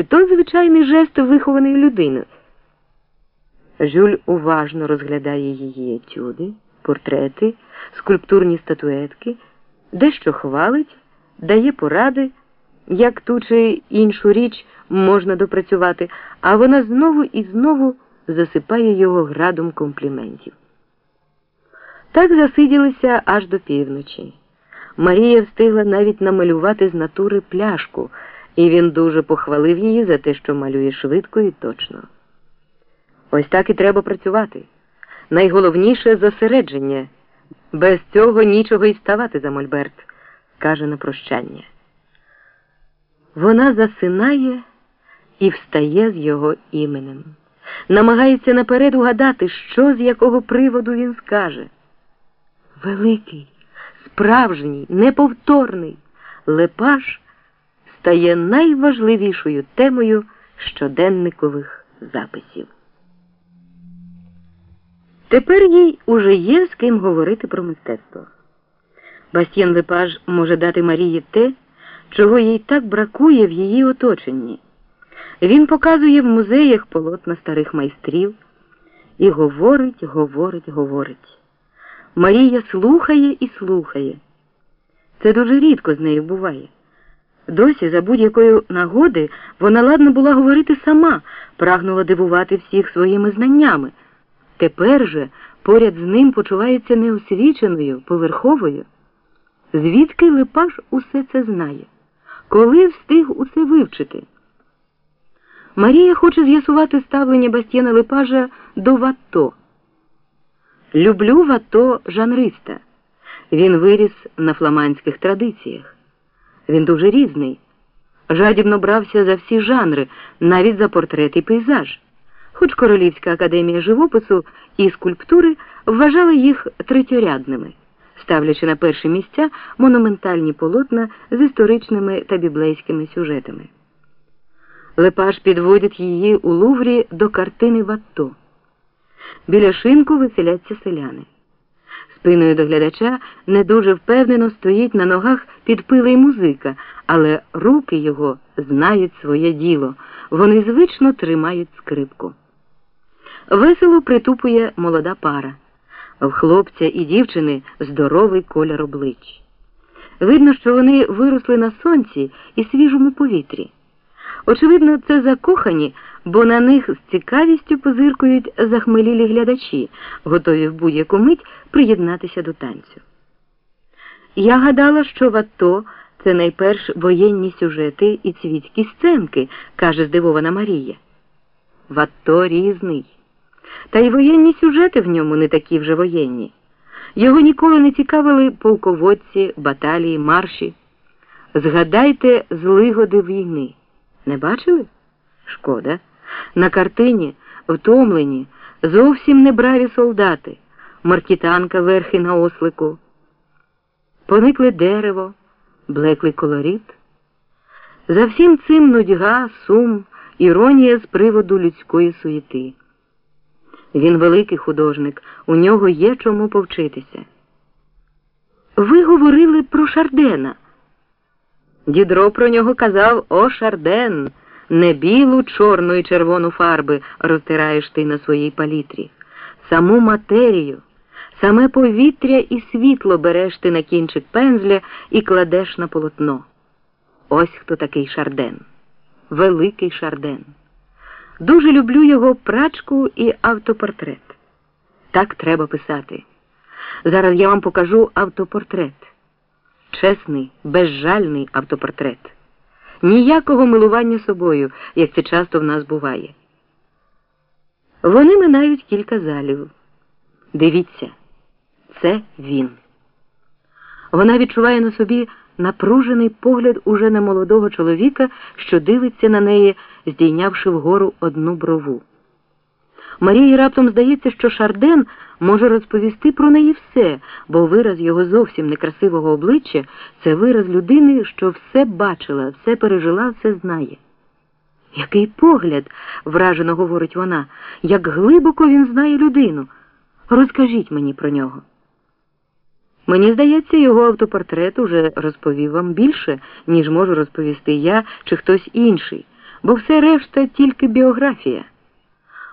чи то звичайний жест вихованої людини? Жюль уважно розглядає її етюди, портрети, скульптурні статуетки, дещо хвалить, дає поради, як ту чи іншу річ можна допрацювати, а вона знову і знову засипає його градом компліментів. Так засиділися аж до півночі. Марія встигла навіть намалювати з натури пляшку, і він дуже похвалив її за те, що малює швидко і точно. Ось так і треба працювати. Найголовніше зосередження. Без цього нічого й ставати за Мольберт, каже на прощання. Вона засинає і встає з його іменем, намагається наперед угадати, що з якого приводу він скаже. Великий, справжній, неповторний Лепаш стає найважливішою темою щоденникових записів. Тепер їй уже є з ким говорити про мистецтво. Бастіен Лепаж може дати Марії те, чого їй так бракує в її оточенні. Він показує в музеях полотна старих майстрів і говорить, говорить, говорить. Марія слухає і слухає. Це дуже рідко з нею буває. Досі, за будь-якої нагоди, вона ладна була говорити сама, прагнула дивувати всіх своїми знаннями. Тепер же поряд з ним почувається неосвіченою, поверховою. Звідки Липаш усе це знає? Коли встиг усе вивчити? Марія хоче з'ясувати ставлення Бастіна Липажа до Ватто. Люблю Ватто жанриста. Він виріс на фламандських традиціях. Він дуже різний. Жадібно брався за всі жанри, навіть за портрет і пейзаж. Хоч Королівська академія живопису і скульптури вважала їх третьорядними, ставлячи на перші місця монументальні полотна з історичними та біблейськими сюжетами. Лепаш підводить її у Луврі до картини Ватто. Біля шинку веселяться селяни. Спиною до глядача не дуже впевнено стоїть на ногах підпилий музика, але руки його знають своє діло, вони звично тримають скрипку. Весело притупує молода пара. В хлопця і дівчини здоровий колір облич. Видно, що вони виросли на сонці і свіжому повітрі. Очевидно, це закохані, бо на них з цікавістю позиркують захмелілі глядачі, готові в будь-яку мить приєднатися до танцю. Я гадала, що в АТО це найперш воєнні сюжети і цвітські сценки, каже здивована Марія. В АТО різний. Та й воєнні сюжети в ньому не такі вже воєнні. Його ніколи не цікавили полководці, баталії, марші. Згадайте злигоди війни. Не бачили? Шкода. На картині, втомлені, зовсім небраві солдати, маркітанка верхи на ослику. Поникли дерево, блеклий колорит. За всім цим нудьга, сум, іронія з приводу людської суєти. Він великий художник, у нього є чому повчитися. Ви говорили про Шардена. Дідро про нього казав О Шарден, не білу, чорну і червону фарби розтираєш ти на своїй палітрі, саму матерію, саме повітря і світло береш ти на кінчик пензля і кладеш на полотно. Ось хто такий Шарден, великий Шарден. Дуже люблю його прачку і автопортрет. Так треба писати. Зараз я вам покажу автопортрет. Чесний, безжальний автопортрет. Ніякого милування собою, як це часто в нас буває. Вони минають кілька залів. Дивіться, це він. Вона відчуває на собі напружений погляд уже на молодого чоловіка, що дивиться на неї, здійнявши вгору одну брову. Марії раптом здається, що Шарден може розповісти про неї все, бо вираз його зовсім некрасивого обличчя це вираз людини, що все бачила, все пережила, все знає. Який погляд, вражено говорить вона, як глибоко він знає людину. Розкажіть мені про нього. Мені здається, його автопортрет уже розповів вам більше, ніж можу розповісти я чи хтось інший, бо все решта тільки біографія.